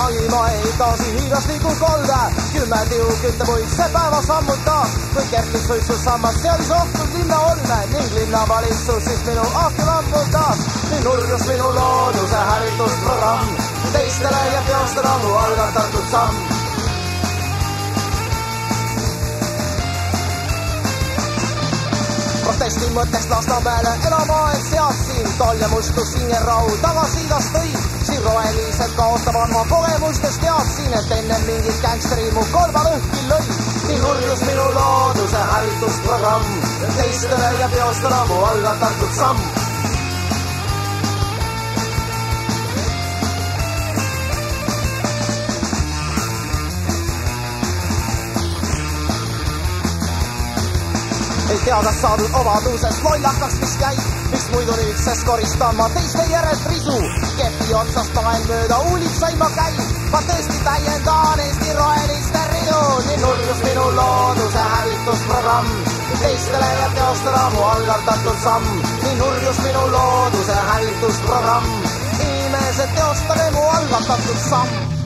vangima ei taasi hiiglasliku kolde. kümme tiuküttepuid see päeva sammutas, kui kerkis suitsusammas, seadis ohtud linna olme ning linnavalitsus siis minu ahju lammutas. nii nurjus minu looduse hävitusprogramm, teistele jääb teostada mu algatatud samm protesti mõttest Lasnamäele elama aeg seadsin, tol ja mustus hingerahu tagasi igas tõi. siin rohelised kaotavad ma kogemustest teadsin, et enne mingit gängsteri mu kolba lõhki lõi. nii nurjus minu looduse hävitusprogramm, teistele jääb teostada mu algatatud samm ei tea, kas saadud vabadusest lollakaks vist jäi, miks muidu nüüdsest koristan ma teiste järelt risu. kepi otsast vahel mööda uulitsaid ma käin, ma tõesti täiendan Eesti roheliste ridu. nii nurjus minu looduse hävitusprogramm, teistele jääb teostada mu algatatud samm. nii nurjus minu looduse hävitusprogramm, inimesed, teostage mu algatatud samm